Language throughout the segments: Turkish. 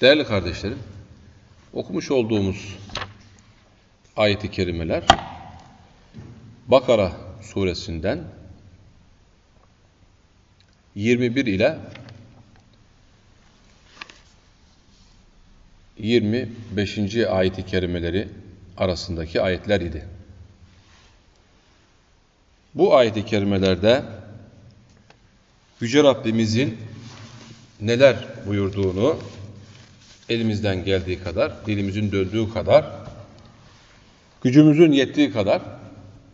Değerli kardeşlerim, okumuş olduğumuz ayet-i kerimeler Bakara suresinden 21 ile 25. ayet-i kerimeleri arasındaki ayetler idi. Bu ayet-i kerimelerde Yüce Rabbimizin neler buyurduğunu elimizden geldiği kadar, dilimizin döndüğü kadar, gücümüzün yettiği kadar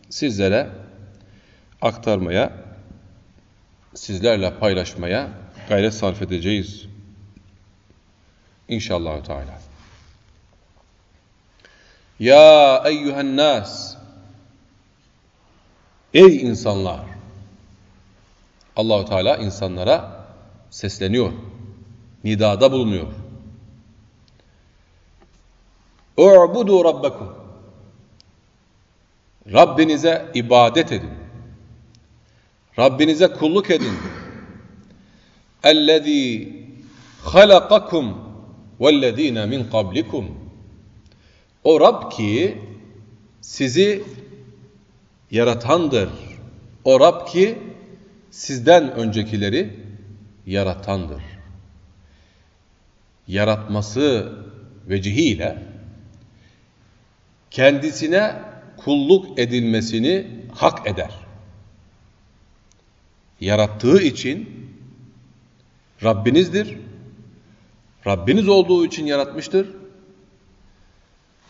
sizlere aktarmaya, sizlerle paylaşmaya gayret sarf edeceğiz. İnşallah Teala. Ya eyyühen nas Ey insanlar! Allahu Teala insanlara sesleniyor. Nidada bulunuyor. U'budu rabbakum. Rabbinize ibadet edin. Rabbinize kulluk edin. Ellezî halakakum vellezîne min kablikum. O Rab ki sizi yaratandır. O Rab ki sizden öncekileri yaratandır. Yaratması vecihiyle kendisine kulluk edilmesini hak eder. Yarattığı için Rabbinizdir. Rabbiniz olduğu için yaratmıştır.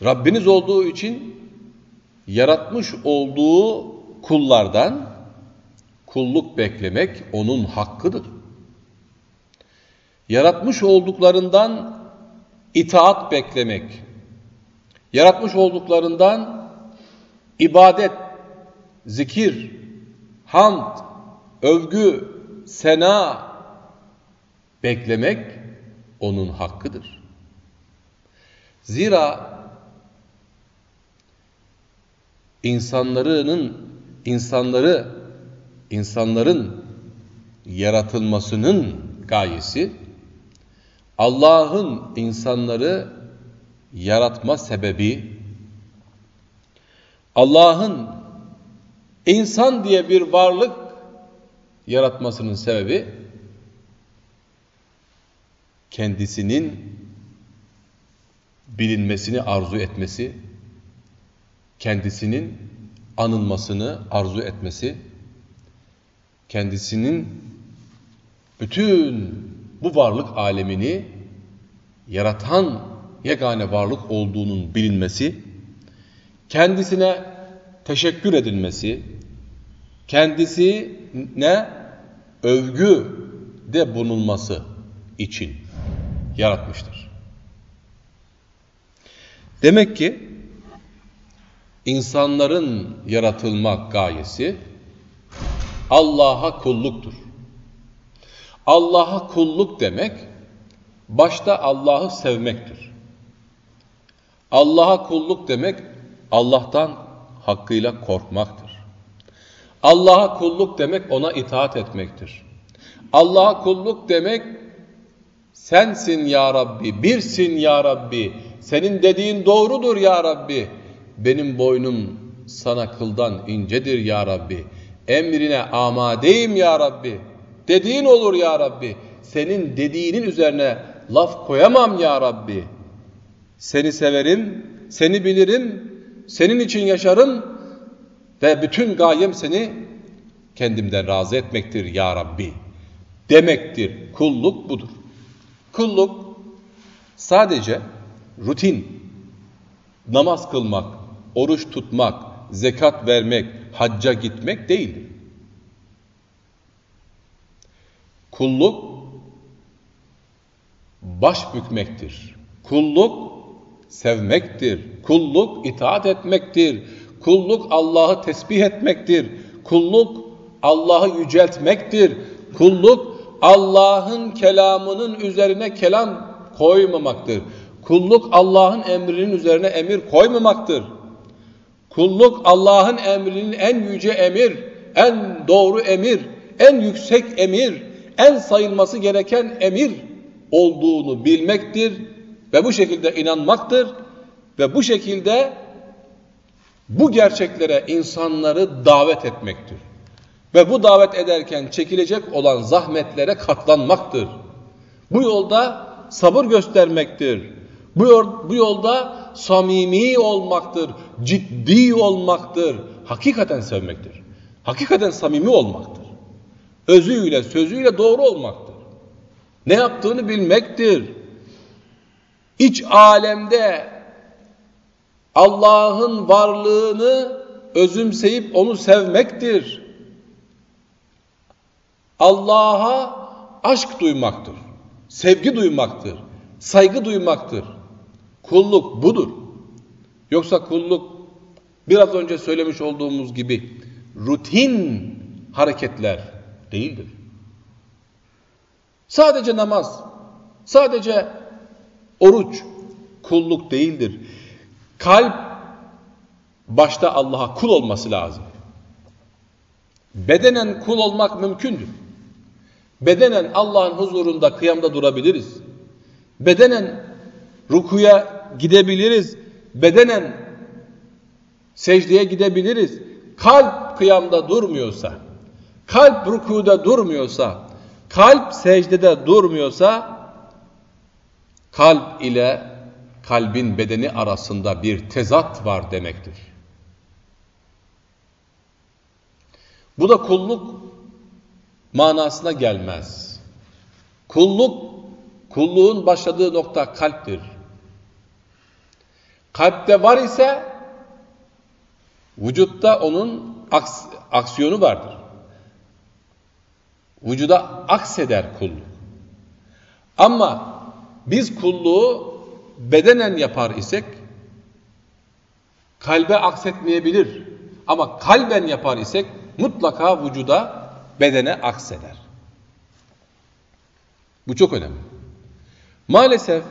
Rabbiniz olduğu için yaratmış olduğu kullardan kulluk beklemek onun hakkıdır. Yaratmış olduklarından itaat beklemek, yaratmış olduklarından ibadet, zikir, hamd, övgü, sena beklemek onun hakkıdır. Zira insanların insanları insanların yaratılmasının gayesi Allah'ın insanları yaratma sebebi Allah'ın insan diye bir varlık yaratmasının sebebi kendisinin bilinmesini arzu etmesi, kendisinin anılmasını arzu etmesi, kendisinin bütün bu varlık alemini yaratan yegane varlık olduğunun bilinmesi, kendisine teşekkür edilmesi, kendisine övgü de bulunması için yaratmıştır. Demek ki insanların yaratılma gayesi Allah'a kulluktur. Allah'a kulluk demek başta Allah'ı sevmektir. Allah'a kulluk demek Allah'tan hakkıyla korkmaktır. Allah'a kulluk demek ona itaat etmektir. Allah'a kulluk demek sensin ya Rabbi, birsin ya Rabbi, senin dediğin doğrudur ya Rabbi, benim boynum sana kıldan incedir ya Rabbi, emrine amadeyim ya Rabbi, dediğin olur ya Rabbi, senin dediğinin üzerine laf koyamam ya Rabbi, seni severim, seni bilirim, senin için yaşarım ve bütün gayem seni kendimden razı etmektir ya Rabbi demektir. Kulluk budur. Kulluk sadece rutin, namaz kılmak, oruç tutmak, zekat vermek, hacca gitmek değildir. Kulluk baş bükmektir. Kulluk sevmektir. Kulluk itaat etmektir. Kulluk Allah'ı tesbih etmektir. Kulluk Allah'ı yüceltmektir. Kulluk Allah'ın kelamının üzerine kelam koymamaktır. Kulluk Allah'ın emrinin üzerine emir koymamaktır. Kulluk Allah'ın emrinin en yüce emir, en doğru emir, en yüksek emir, en sayılması gereken emir olduğunu bilmektir ve bu şekilde inanmaktır ve bu şekilde bu gerçeklere insanları davet etmektir. Ve bu davet ederken çekilecek olan zahmetlere katlanmaktır. Bu yolda sabır göstermektir. Bu, bu yolda samimi olmaktır, ciddi olmaktır, hakikaten sevmektir. Hakikaten samimi olmaktır. Özüyle, sözüyle doğru olmaktır. Ne yaptığını bilmektir. İç alemde Allah'ın varlığını özümseyip onu sevmektir. Allah'a aşk duymaktır. Sevgi duymaktır. Saygı duymaktır. Kulluk budur. Yoksa kulluk biraz önce söylemiş olduğumuz gibi rutin hareketler değildir. Sadece namaz, sadece oruç kulluk değildir. Kalp başta Allah'a kul olması lazım. Bedenen kul olmak mümkündür. Bedenen Allah'ın huzurunda kıyamda durabiliriz. Bedenen rukuya gidebiliriz. Bedenen secdeye gidebiliriz. Kalp kıyamda durmuyorsa, kalp rukuda durmuyorsa, kalp secdede durmuyorsa, kalp ile kalbin bedeni arasında bir tezat var demektir. Bu da kulluk manasına gelmez. Kulluk, kulluğun başladığı nokta kalptir. Kalpte var ise vücutta onun aks aksiyonu vardır. Vücuda akseder kulluk. Ama biz kulluğu bedenen yapar isek kalbe aksetmeyebilir. Ama kalben yapar isek mutlaka vücuda, bedene akseder. Bu çok önemli. Maalesef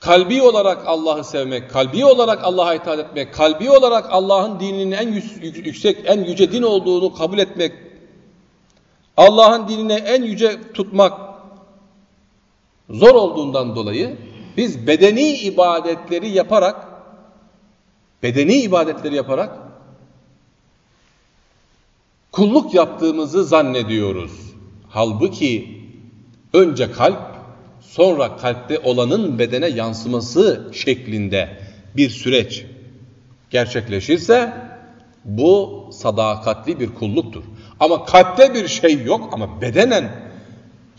kalbi olarak Allah'ı sevmek, kalbi olarak Allah'a itaat etmek, kalbi olarak Allah'ın dininin en yüksek, en yüce din olduğunu kabul etmek, Allah'ın dinine en yüce tutmak zor olduğundan dolayı biz bedeni ibadetleri yaparak bedeni ibadetleri yaparak kulluk yaptığımızı zannediyoruz. Halbuki önce kalp, sonra kalpte olanın bedene yansıması şeklinde bir süreç gerçekleşirse bu sadakatli bir kulluktur. Ama kalpte bir şey yok ama bedenen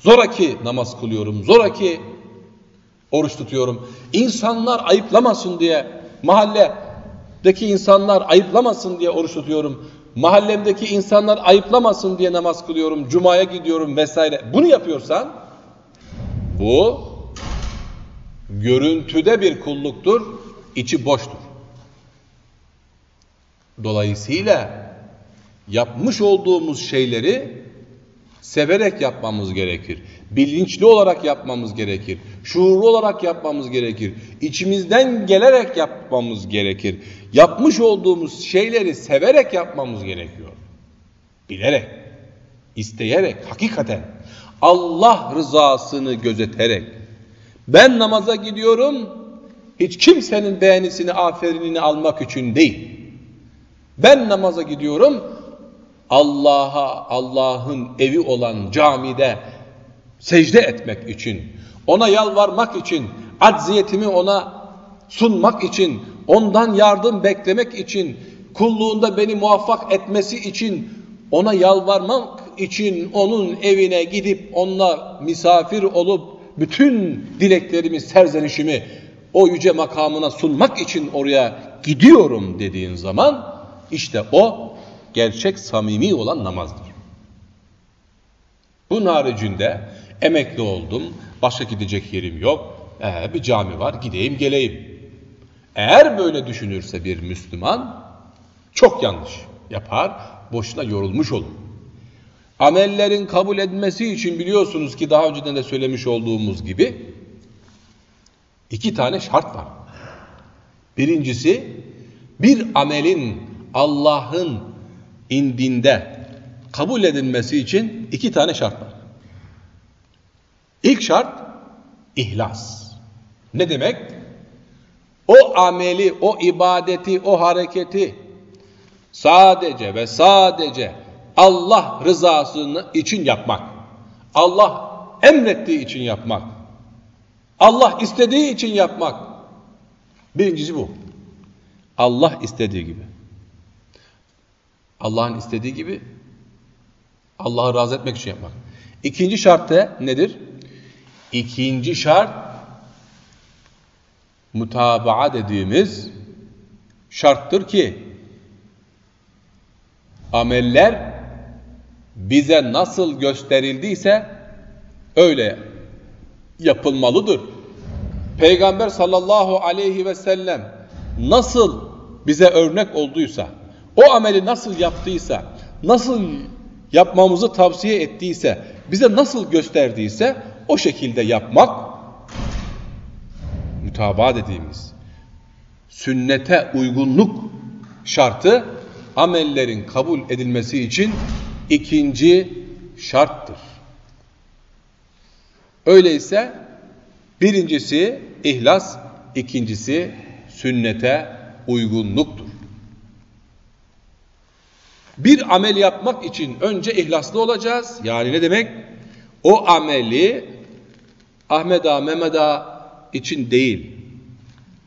zoraki namaz kılıyorum, zoraki oruç tutuyorum. İnsanlar ayıplamasın diye mahalledeki insanlar ayıplamasın diye oruç tutuyorum mahallemdeki insanlar ayıplamasın diye namaz kılıyorum, cumaya gidiyorum vesaire. Bunu yapıyorsan bu görüntüde bir kulluktur, içi boştur. Dolayısıyla yapmış olduğumuz şeyleri severek yapmamız gerekir. Bilinçli olarak yapmamız gerekir. Şuurlu olarak yapmamız gerekir. İçimizden gelerek yapmamız gerekir. Yapmış olduğumuz şeyleri severek yapmamız gerekiyor. Bilerek, isteyerek, hakikaten Allah rızasını gözeterek. Ben namaza gidiyorum, hiç kimsenin beğenisini, aferinini almak için değil. Ben namaza gidiyorum, Allah'a, Allah'ın evi olan camide secde etmek için, ona yalvarmak için, acziyetimi ona sunmak için, ondan yardım beklemek için, kulluğunda beni muvaffak etmesi için, ona yalvarmak için onun evine gidip onunla misafir olup bütün dileklerimi, serzenişimi o yüce makamına sunmak için oraya gidiyorum dediğin zaman işte o gerçek samimi olan namazdır. Bunun haricinde emekli oldum, başka gidecek yerim yok, ee, bir cami var gideyim geleyim. Eğer böyle düşünürse bir Müslüman çok yanlış yapar, boşuna yorulmuş olur. Amellerin kabul edilmesi için biliyorsunuz ki daha önceden de söylemiş olduğumuz gibi iki tane şart var. Birincisi bir amelin Allah'ın indinde kabul edilmesi için iki tane şart var. İlk şart ihlas. Ne demek? O ameli, o ibadeti, o hareketi sadece ve sadece Allah rızasını için yapmak. Allah emrettiği için yapmak. Allah istediği için yapmak. Birincisi bu. Allah istediği gibi. Allah'ın istediği gibi Allah'ı razı etmek için yapmak. İkinci şart da nedir? İkinci şart mutabaa dediğimiz şarttır ki ameller bize nasıl gösterildiyse öyle yapılmalıdır. Peygamber sallallahu aleyhi ve sellem nasıl bize örnek olduysa, o ameli nasıl yaptıysa, nasıl yapmamızı tavsiye ettiyse, bize nasıl gösterdiyse o şekilde yapmak mütabaa dediğimiz sünnete uygunluk şartı amellerin kabul edilmesi için ikinci şarttır. Öyleyse birincisi ihlas, ikincisi sünnete uygunluktur. Bir amel yapmak için önce ihlaslı olacağız. Yani ne demek? O ameli Ahmet Ağa, Mehmet Ağa için değil,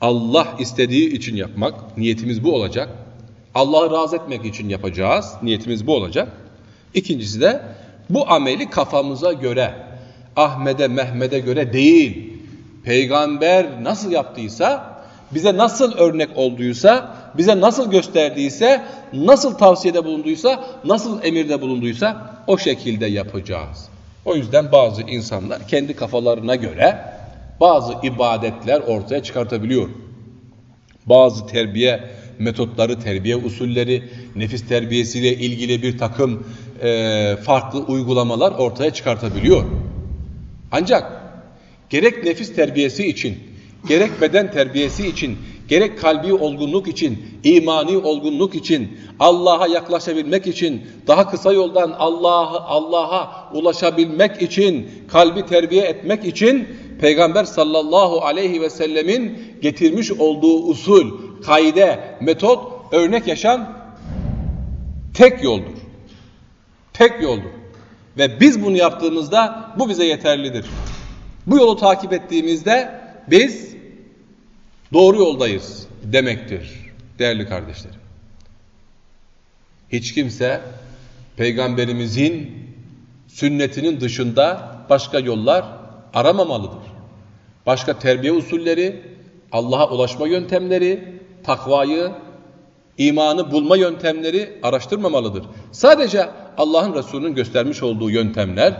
Allah istediği için yapmak, niyetimiz bu olacak. Allah'ı razı etmek için yapacağız, niyetimiz bu olacak. İkincisi de bu ameli kafamıza göre, Ahmet'e, Mehmet'e göre değil, peygamber nasıl yaptıysa, bize nasıl örnek olduysa, bize nasıl gösterdiyse, nasıl tavsiyede bulunduysa, nasıl emirde bulunduysa o şekilde yapacağız. O yüzden bazı insanlar kendi kafalarına göre bazı ibadetler ortaya çıkartabiliyor. Bazı terbiye metotları, terbiye usulleri, nefis terbiyesiyle ilgili bir takım e, farklı uygulamalar ortaya çıkartabiliyor. Ancak gerek nefis terbiyesi için, gerek beden terbiyesi için, gerek kalbi olgunluk için, imani olgunluk için, Allah'a yaklaşabilmek için, daha kısa yoldan Allah'a Allah'a ulaşabilmek için, kalbi terbiye etmek için Peygamber sallallahu aleyhi ve sellemin getirmiş olduğu usul, kaide, metot, örnek yaşam tek yoldur. Tek yoldur. Ve biz bunu yaptığımızda bu bize yeterlidir. Bu yolu takip ettiğimizde biz doğru yoldayız demektir değerli kardeşlerim. Hiç kimse peygamberimizin sünnetinin dışında başka yollar aramamalıdır. Başka terbiye usulleri, Allah'a ulaşma yöntemleri, takvayı, imanı bulma yöntemleri araştırmamalıdır. Sadece Allah'ın Resulü'nün göstermiş olduğu yöntemler,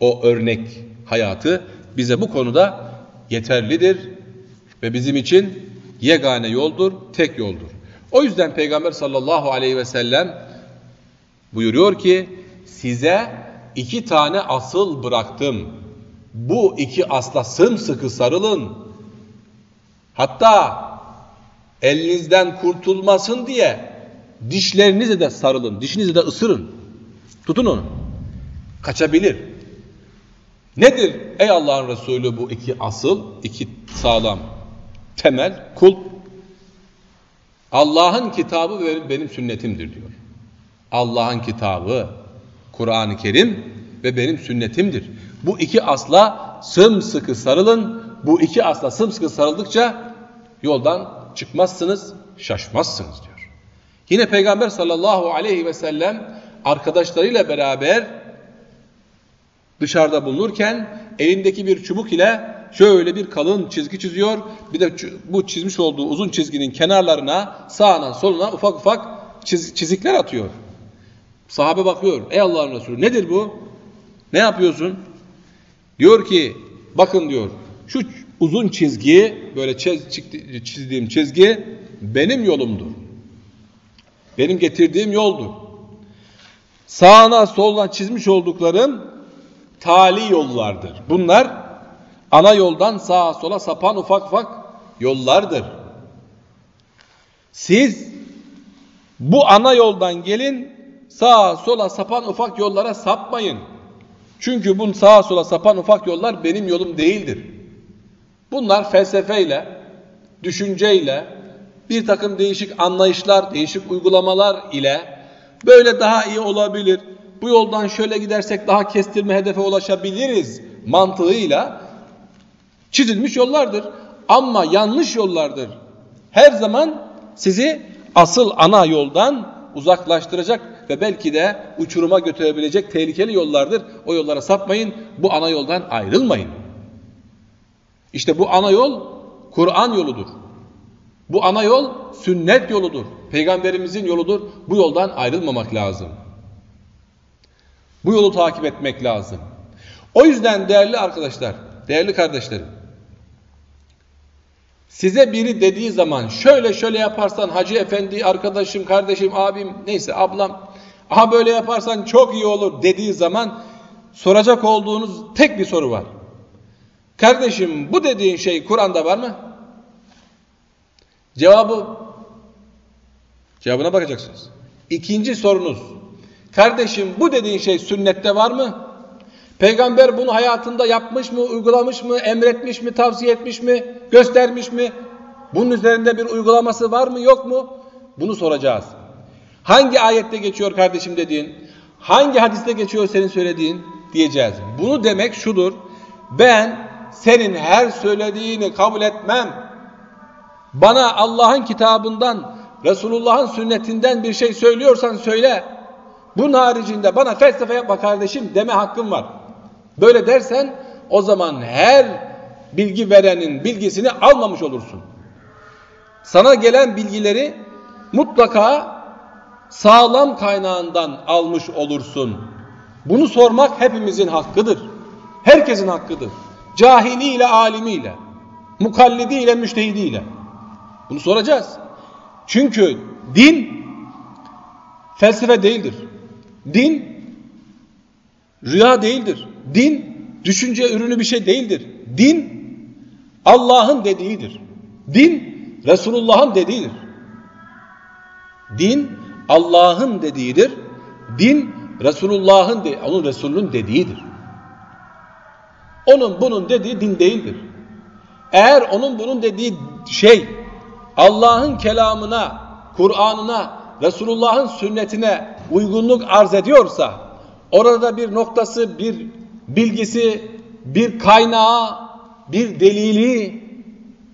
o örnek hayatı bize bu konuda yeterlidir ve bizim için yegane yoldur, tek yoldur. O yüzden Peygamber sallallahu aleyhi ve sellem buyuruyor ki size iki tane asıl bıraktım. Bu iki asla sımsıkı sarılın. Hatta elinizden kurtulmasın diye dişlerinize de sarılın, dişinizi de ısırın. Tutun onu. Kaçabilir. Nedir ey Allah'ın Resulü bu iki asıl, iki sağlam temel kul? Allah'ın kitabı benim, benim sünnetimdir diyor. Allah'ın kitabı, Kur'an-ı Kerim ve benim sünnetimdir. Bu iki asla sımsıkı sarılın. Bu iki asla sımsıkı sarıldıkça yoldan çıkmazsınız, şaşmazsınız diyor. Yine Peygamber sallallahu aleyhi ve sellem arkadaşlarıyla beraber dışarıda bulunurken elindeki bir çubuk ile şöyle bir kalın çizgi çiziyor. Bir de bu çizmiş olduğu uzun çizginin kenarlarına sağına soluna ufak ufak çiz çizikler atıyor. Sahabe bakıyor. Ey Allah'ın Resulü nedir bu? Ne yapıyorsun? Diyor ki bakın diyor şu uzun çizgi böyle çizdiğim çizgi benim yolumdur. Benim getirdiğim yoldur. Sağına soluna çizmiş olduklarım tali yollardır. Bunlar ana yoldan sağa sola sapan ufak ufak yollardır. Siz bu ana yoldan gelin sağa sola sapan ufak yollara sapmayın. Çünkü bu sağa sola sapan ufak yollar benim yolum değildir. Bunlar felsefeyle, düşünceyle, bir takım değişik anlayışlar, değişik uygulamalar ile böyle daha iyi olabilir, bu yoldan şöyle gidersek daha kestirme hedefe ulaşabiliriz mantığıyla çizilmiş yollardır. Ama yanlış yollardır. Her zaman sizi asıl ana yoldan uzaklaştıracak ve belki de uçuruma götürebilecek tehlikeli yollardır. O yollara sapmayın, bu ana yoldan ayrılmayın. İşte bu ana yol Kur'an yoludur. Bu ana yol sünnet yoludur. Peygamberimizin yoludur. Bu yoldan ayrılmamak lazım. Bu yolu takip etmek lazım. O yüzden değerli arkadaşlar, değerli kardeşlerim, size biri dediği zaman şöyle şöyle yaparsan hacı efendi, arkadaşım, kardeşim, abim, neyse ablam, aha böyle yaparsan çok iyi olur dediği zaman soracak olduğunuz tek bir soru var. Kardeşim bu dediğin şey Kur'an'da var mı? Cevabı cevabına bakacaksınız. İkinci sorunuz. Kardeşim bu dediğin şey sünnette var mı? Peygamber bunu hayatında yapmış mı, uygulamış mı, emretmiş mi, tavsiye etmiş mi, göstermiş mi? Bunun üzerinde bir uygulaması var mı, yok mu? Bunu soracağız. Hangi ayette geçiyor kardeşim dediğin, hangi hadiste geçiyor senin söylediğin diyeceğiz. Bunu demek şudur, ben senin her söylediğini kabul etmem. Bana Allah'ın kitabından, Resulullah'ın sünnetinden bir şey söylüyorsan söyle. Bunun haricinde bana felsefe yapma kardeşim deme hakkım var. Böyle dersen o zaman her bilgi verenin bilgisini almamış olursun. Sana gelen bilgileri mutlaka sağlam kaynağından almış olursun. Bunu sormak hepimizin hakkıdır. Herkesin hakkıdır. Cahiliyle, alimiyle, mukallidiyle, müştehidiyle. Bunu soracağız. Çünkü din felsefe değildir. Din rüya değildir. Din düşünce ürünü bir şey değildir. Din Allah'ın dediğidir. Din Resulullah'ın dediğidir. Din Allah'ın dediğidir. Din Resulullah'ın de, onun Resulünün dediğidir. Onun bunun dediği din değildir. Eğer onun bunun dediği şey Allah'ın kelamına, Kur'an'ına, Resulullah'ın sünnetine uygunluk arz ediyorsa, orada bir noktası, bir bilgisi, bir kaynağı, bir delili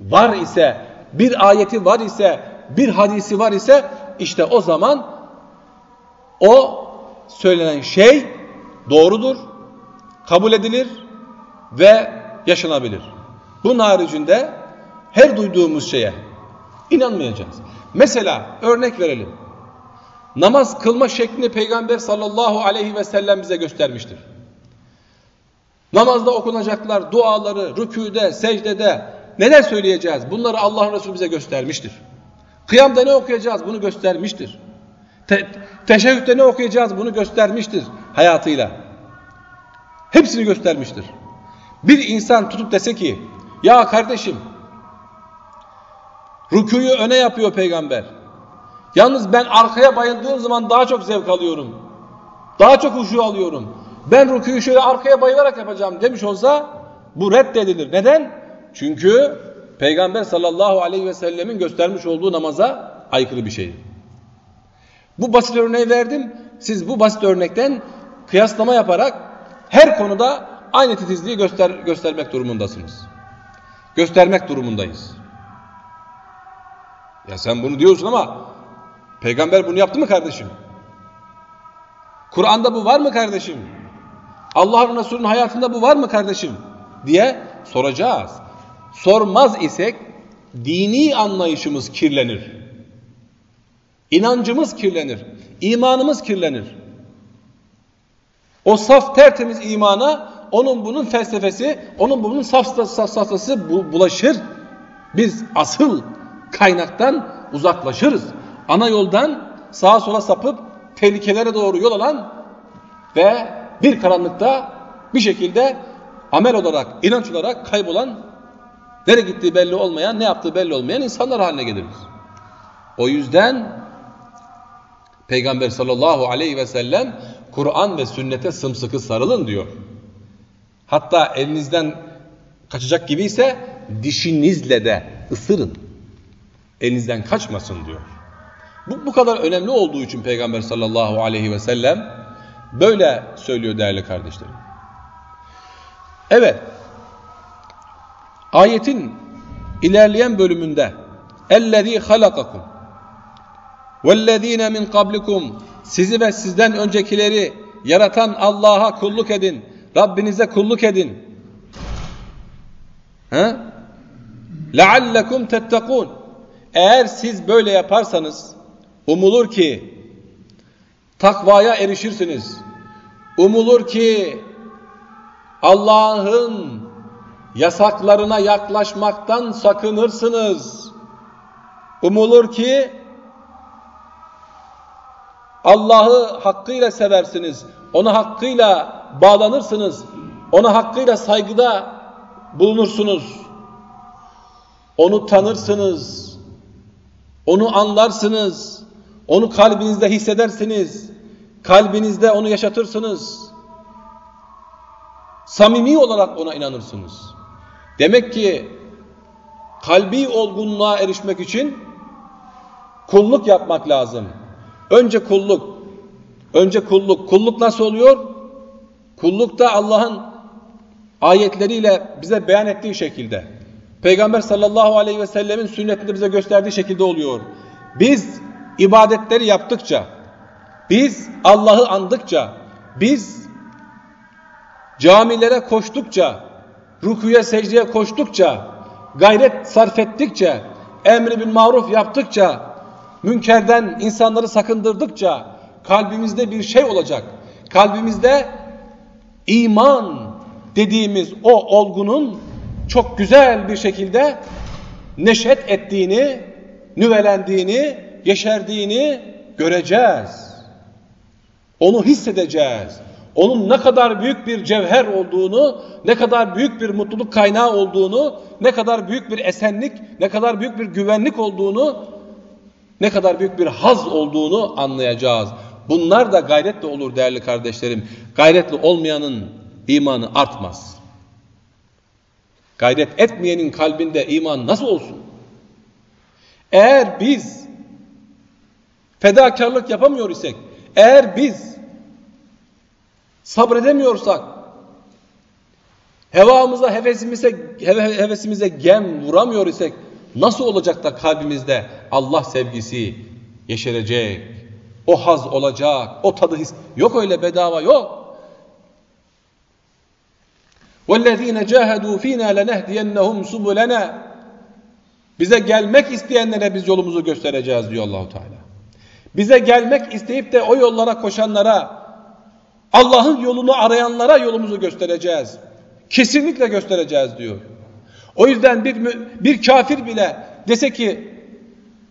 var ise, bir ayeti var ise, bir hadisi var ise, işte o zaman o söylenen şey doğrudur, kabul edilir ve yaşanabilir. Bunun haricinde her duyduğumuz şeye inanmayacağız. Mesela örnek verelim. Namaz kılma şeklini Peygamber sallallahu aleyhi ve sellem bize göstermiştir. Namazda okunacaklar, duaları, rüküde, secdede neler söyleyeceğiz? Bunları Allah Resulü bize göstermiştir. Kıyamda ne okuyacağız? Bunu göstermiştir. Te teşehhütte ne okuyacağız? Bunu göstermiştir hayatıyla. Hepsini göstermiştir. Bir insan tutup dese ki, ya kardeşim, rüküyü öne yapıyor peygamber. Yalnız ben arkaya bayıldığım zaman daha çok zevk alıyorum. Daha çok huşu alıyorum. Ben rüküyü şöyle arkaya bayılarak yapacağım demiş olsa bu reddedilir. Neden? Çünkü Peygamber sallallahu aleyhi ve sellemin göstermiş olduğu namaza aykırı bir şey. Bu basit örneği verdim. Siz bu basit örnekten kıyaslama yaparak her konuda aynı titizliği göster göstermek durumundasınız. Göstermek durumundayız. Ya sen bunu diyorsun ama Peygamber bunu yaptı mı kardeşim? Kur'an'da bu var mı kardeşim? Allah'ın Resulü'nün hayatında bu var mı kardeşim? diye soracağız. Sormaz isek dini anlayışımız kirlenir. İnancımız kirlenir. İmanımız kirlenir. O saf tertemiz imana onun bunun felsefesi, onun bunun safsatası bulaşır. Biz asıl kaynaktan uzaklaşırız ana yoldan sağa sola sapıp tehlikelere doğru yol alan ve bir karanlıkta bir şekilde amel olarak, inanç olarak kaybolan, nereye gittiği belli olmayan, ne yaptığı belli olmayan insanlar haline geliriz. O yüzden Peygamber sallallahu aleyhi ve sellem Kur'an ve sünnete sımsıkı sarılın diyor. Hatta elinizden kaçacak gibi ise dişinizle de ısırın. Elinizden kaçmasın diyor. Bu, bu kadar önemli olduğu için Peygamber sallallahu aleyhi ve sellem böyle söylüyor değerli kardeşlerim. Evet, ayetin ilerleyen bölümünde اَلَّذ۪ي خَلَقَكُمْ وَالَّذ۪ينَ مِنْ قَبْلِكُمْ Sizi ve sizden öncekileri yaratan Allah'a kulluk edin. Rabbinize kulluk edin. He? لَعَلَّكُمْ تَتَّقُونَ Eğer siz böyle yaparsanız umulur ki takvaya erişirsiniz. Umulur ki Allah'ın yasaklarına yaklaşmaktan sakınırsınız. Umulur ki Allah'ı hakkıyla seversiniz. Ona hakkıyla bağlanırsınız. Ona hakkıyla saygıda bulunursunuz. Onu tanırsınız. Onu anlarsınız. Onu kalbinizde hissedersiniz. Kalbinizde onu yaşatırsınız. Samimi olarak ona inanırsınız. Demek ki kalbi olgunluğa erişmek için kulluk yapmak lazım. Önce kulluk. Önce kulluk. Kulluk nasıl oluyor? Kulluk da Allah'ın ayetleriyle bize beyan ettiği şekilde. Peygamber sallallahu aleyhi ve sellemin sünnetinde bize gösterdiği şekilde oluyor. Biz ibadetleri yaptıkça, biz Allah'ı andıkça, biz camilere koştukça, rukuya secdeye koştukça, gayret sarf ettikçe, emri bil maruf yaptıkça, münkerden insanları sakındırdıkça kalbimizde bir şey olacak. Kalbimizde iman dediğimiz o olgunun çok güzel bir şekilde neşet ettiğini, nüvelendiğini, yeşerdiğini göreceğiz. Onu hissedeceğiz. Onun ne kadar büyük bir cevher olduğunu, ne kadar büyük bir mutluluk kaynağı olduğunu, ne kadar büyük bir esenlik, ne kadar büyük bir güvenlik olduğunu, ne kadar büyük bir haz olduğunu anlayacağız. Bunlar da gayretle olur değerli kardeşlerim. Gayretli olmayanın imanı artmaz. Gayret etmeyenin kalbinde iman nasıl olsun? Eğer biz fedakarlık yapamıyor isek, eğer biz sabredemiyorsak, hevamıza, hevesimize, hevesimize gem vuramıyor isek, nasıl olacak da kalbimizde Allah sevgisi yeşerecek, o haz olacak, o tadı his, yok öyle bedava yok. وَالَّذ۪ينَ جَاهَدُوا ف۪ينَا لَنَهْدِيَنَّهُمْ سُبُلَنَا Bize gelmek isteyenlere biz yolumuzu göstereceğiz diyor Allahu Teala. Bize gelmek isteyip de o yollara koşanlara, Allah'ın yolunu arayanlara yolumuzu göstereceğiz. Kesinlikle göstereceğiz diyor. O yüzden bir, bir kafir bile dese ki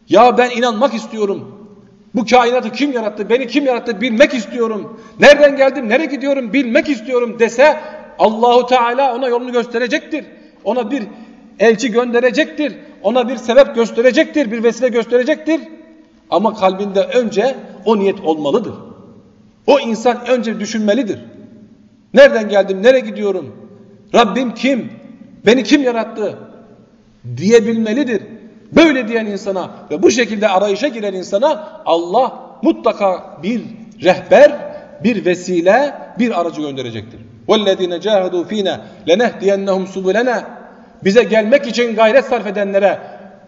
ya ben inanmak istiyorum. Bu kainatı kim yarattı? Beni kim yarattı? Bilmek istiyorum. Nereden geldim? Nereye gidiyorum? Bilmek istiyorum dese Allahu Teala ona yolunu gösterecektir. Ona bir elçi gönderecektir. Ona bir sebep gösterecektir. Bir vesile gösterecektir. Ama kalbinde önce o niyet olmalıdır. O insan önce düşünmelidir. Nereden geldim? Nereye gidiyorum? Rabbim kim? Beni kim yarattı? Diyebilmelidir. Böyle diyen insana ve bu şekilde arayışa giren insana Allah mutlaka bir rehber, bir vesile, bir aracı gönderecektir. وَالَّذ۪ينَ جَاهَدُوا ف۪ينَا لَنَهْدِيَنَّهُمْ سُبُلَنَا Bize gelmek için gayret sarf edenlere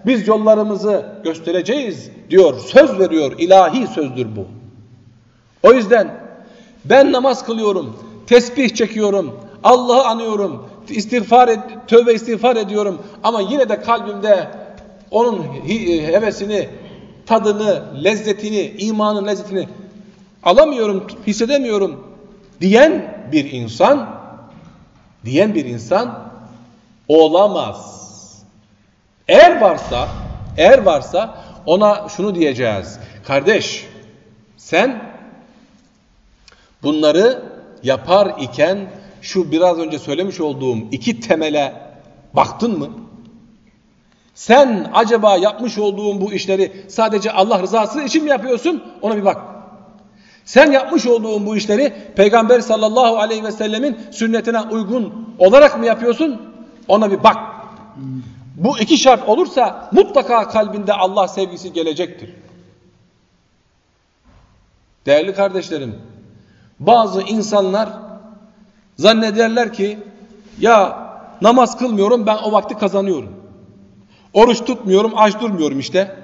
biz yollarımızı göstereceğiz diyor. Söz veriyor. ilahi sözdür bu. O yüzden ben namaz kılıyorum, tesbih çekiyorum, Allah'ı anıyorum, istiğfar ed tövbe istiğfar ediyorum ama yine de kalbimde onun hevesini, tadını, lezzetini, imanın lezzetini alamıyorum, hissedemiyorum diyen bir insan diyen bir insan olamaz. Eğer varsa, eğer varsa ona şunu diyeceğiz. Kardeş, sen bunları yapar iken şu biraz önce söylemiş olduğum iki temele baktın mı? Sen acaba yapmış olduğun bu işleri sadece Allah rızası için mi yapıyorsun? Ona bir bak. Sen yapmış olduğun bu işleri Peygamber sallallahu aleyhi ve sellemin sünnetine uygun olarak mı yapıyorsun? Ona bir bak. Bu iki şart olursa mutlaka kalbinde Allah sevgisi gelecektir. Değerli kardeşlerim, bazı insanlar zannederler ki ya namaz kılmıyorum ben o vakti kazanıyorum. Oruç tutmuyorum, aç durmuyorum işte.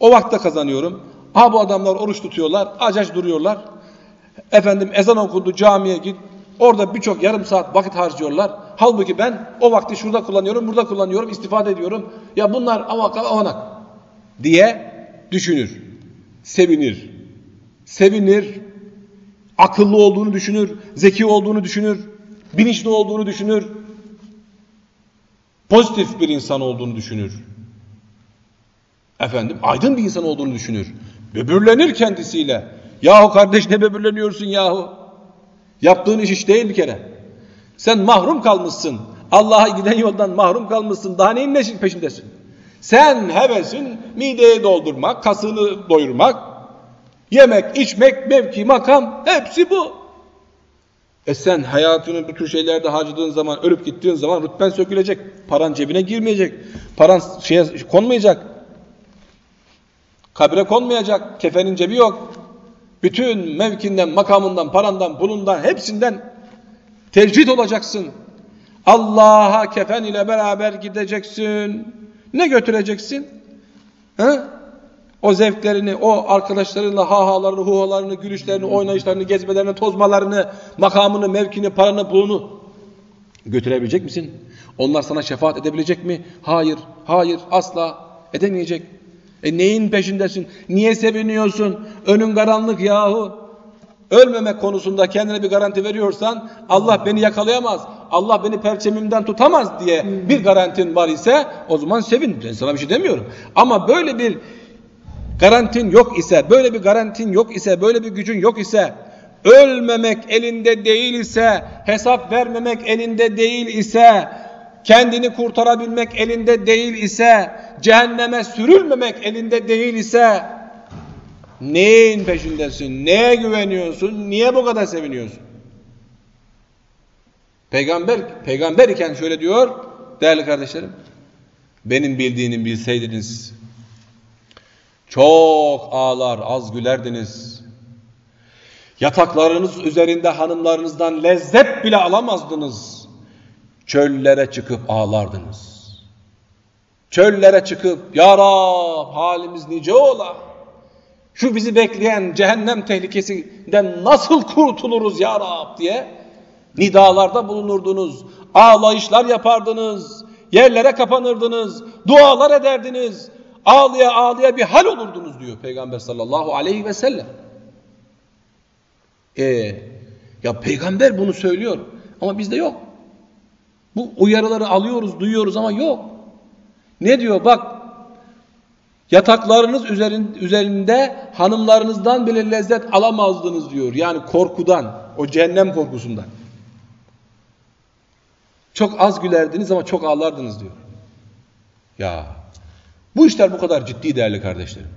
O vakte kazanıyorum. Ha bu adamlar oruç tutuyorlar, aç aç duruyorlar. Efendim ezan okundu camiye git. Orada birçok yarım saat vakit harcıyorlar. Halbuki ben o vakti şurada kullanıyorum, burada kullanıyorum, istifade ediyorum. Ya bunlar avak avanak diye düşünür. Sevinir. Sevinir. Akıllı olduğunu düşünür. Zeki olduğunu düşünür. Bilinçli olduğunu düşünür. Pozitif bir insan olduğunu düşünür. Efendim aydın bir insan olduğunu düşünür. Böbürlenir kendisiyle. Yahu kardeş ne böbürleniyorsun yahu? Yaptığın iş iş değil bir kere. Sen mahrum kalmışsın. Allah'a giden yoldan mahrum kalmışsın. Daha neyin peşindesin? Sen hevesin mideyi doldurmak, kasını doyurmak, yemek, içmek, mevki, makam hepsi bu. E sen hayatını bu tür şeylerde harcadığın zaman, ölüp gittiğin zaman rütben sökülecek. Paran cebine girmeyecek. Paran şeye konmayacak. Kabre konmayacak. Kefenin cebi yok. Bütün mevkinden, makamından, parandan, bulundan hepsinden tecrid olacaksın. Allah'a kefen ile beraber gideceksin. Ne götüreceksin? He? O zevklerini, o arkadaşlarınla hahalarını, huhalarını, gülüşlerini, oynayışlarını, gezmelerini, tozmalarını, makamını, mevkini, paranı, pulunu götürebilecek misin? Onlar sana şefaat edebilecek mi? Hayır, hayır, asla edemeyecek. E neyin peşindesin? Niye seviniyorsun? Önün karanlık yahu. Ölmemek konusunda kendine bir garanti veriyorsan Allah beni yakalayamaz, Allah beni perçemimden tutamaz diye bir garantin var ise o zaman sevin. Ben sana bir şey demiyorum. Ama böyle bir garantin yok ise, böyle bir garantin yok ise, böyle bir gücün yok ise, ölmemek elinde değil ise, hesap vermemek elinde değil ise, kendini kurtarabilmek elinde değil ise, cehenneme sürülmemek elinde değil ise, neyin peşindesin, neye güveniyorsun, niye bu kadar seviniyorsun? Peygamber, peygamber iken şöyle diyor, değerli kardeşlerim, benim bildiğini bilseydiniz, çok ağlar, az gülerdiniz. Yataklarınız üzerinde hanımlarınızdan lezzet bile alamazdınız. Çöllere çıkıp ağlardınız. Çöllere çıkıp Ya Rab halimiz nice ola. Şu bizi bekleyen cehennem tehlikesinden nasıl kurtuluruz Ya Rab diye nidalarda bulunurdunuz. Ağlayışlar yapardınız. Yerlere kapanırdınız. Dualar ederdiniz ağlıya ağlıya bir hal olurdunuz diyor Peygamber sallallahu aleyhi ve sellem. E, ya peygamber bunu söylüyor ama bizde yok. Bu uyarıları alıyoruz, duyuyoruz ama yok. Ne diyor bak yataklarınız üzerinde hanımlarınızdan bile lezzet alamazdınız diyor. Yani korkudan, o cehennem korkusundan. Çok az gülerdiniz ama çok ağlardınız diyor. Ya bu işler bu kadar ciddi değerli kardeşlerim.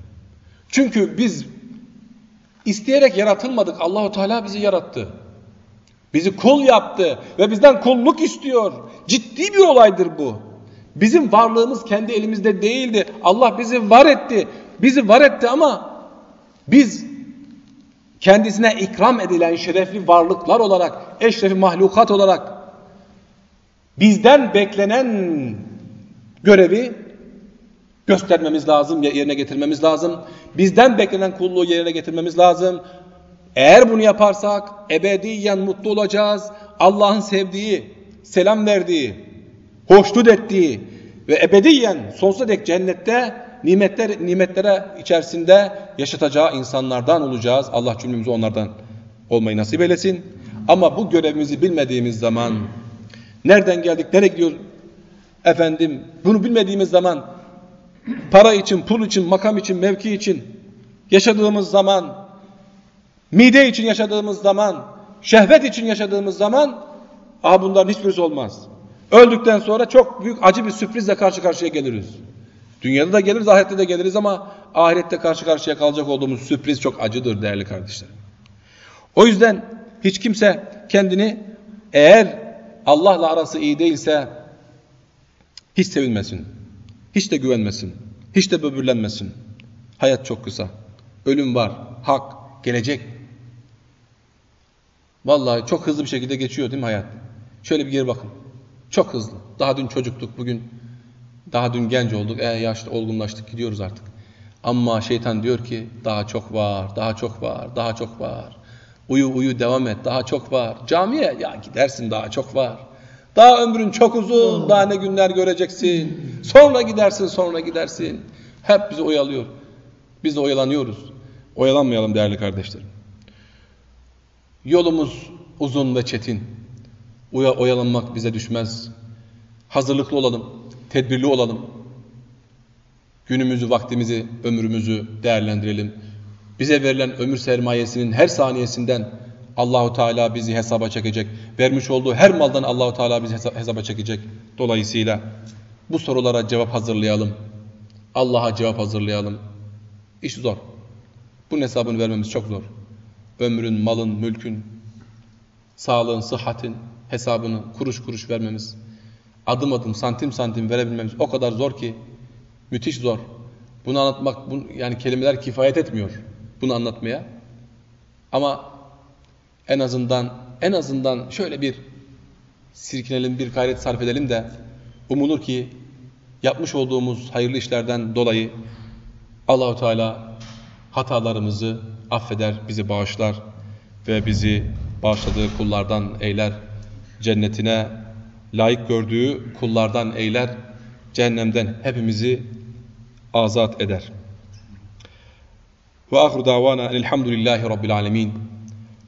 Çünkü biz isteyerek yaratılmadık. Allahu Teala bizi yarattı. Bizi kul yaptı ve bizden kulluk istiyor. Ciddi bir olaydır bu. Bizim varlığımız kendi elimizde değildi. Allah bizi var etti. Bizi var etti ama biz kendisine ikram edilen şerefli varlıklar olarak, eşrefi mahlukat olarak bizden beklenen görevi göstermemiz lazım, yerine getirmemiz lazım. Bizden beklenen kulluğu yerine getirmemiz lazım. Eğer bunu yaparsak ebediyen mutlu olacağız. Allah'ın sevdiği, selam verdiği, hoşnut ettiği ve ebediyen sonsuza dek cennette nimetler nimetlere içerisinde yaşatacağı insanlardan olacağız. Allah cümlemizi onlardan olmayı nasip eylesin. Ama bu görevimizi bilmediğimiz zaman nereden geldik, nereye gidiyoruz? Efendim bunu bilmediğimiz zaman para için, pul için, makam için, mevki için yaşadığımız zaman, mide için yaşadığımız zaman, şehvet için yaşadığımız zaman aha bunların hiçbirisi olmaz. Öldükten sonra çok büyük acı bir sürprizle karşı karşıya geliriz. Dünyada da geliriz, ahirette de geliriz ama ahirette karşı karşıya kalacak olduğumuz sürpriz çok acıdır değerli kardeşlerim. O yüzden hiç kimse kendini eğer Allah'la arası iyi değilse hiç sevinmesin. Hiç de güvenmesin. Hiç de böbürlenmesin. Hayat çok kısa. Ölüm var. Hak. Gelecek. Vallahi çok hızlı bir şekilde geçiyor değil mi hayat? Şöyle bir geri bakın. Çok hızlı. Daha dün çocuktuk. Bugün daha dün genç olduk. E, yaşlı olgunlaştık. Gidiyoruz artık. Ama şeytan diyor ki daha çok var. Daha çok var. Daha çok var. Uyu uyu devam et. Daha çok var. Camiye ya gidersin daha çok var. Daha ömrün çok uzun. Daha ne günler göreceksin. Sonra gidersin sonra gidersin. Hep bizi oyalıyor. Biz de oyalanıyoruz. Oyalanmayalım değerli kardeşlerim. Yolumuz uzun ve çetin. Uya, oyalanmak bize düşmez. Hazırlıklı olalım. Tedbirli olalım. Günümüzü, vaktimizi, ömrümüzü değerlendirelim. Bize verilen ömür sermayesinin her saniyesinden Allahu Teala bizi hesaba çekecek. Vermiş olduğu her maldan Allahu Teala bizi hesaba çekecek. Dolayısıyla bu sorulara cevap hazırlayalım. Allah'a cevap hazırlayalım. İş zor. Bunun hesabını vermemiz çok zor. Ömrün, malın, mülkün, sağlığın, sıhhatin hesabını kuruş kuruş vermemiz, adım adım, santim santim verebilmemiz o kadar zor ki müthiş zor. Bunu anlatmak, yani kelimeler kifayet etmiyor bunu anlatmaya. Ama en azından en azından şöyle bir sirkinelim, bir gayret sarf edelim de umulur ki yapmış olduğumuz hayırlı işlerden dolayı Allahu Teala hatalarımızı affeder, bizi bağışlar ve bizi bağışladığı kullardan eyler. Cennetine layık gördüğü kullardan eyler. Cehennemden hepimizi azat eder. Ve ahru davana elhamdülillahi rabbil alemin.